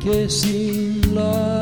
tanquessin la